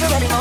some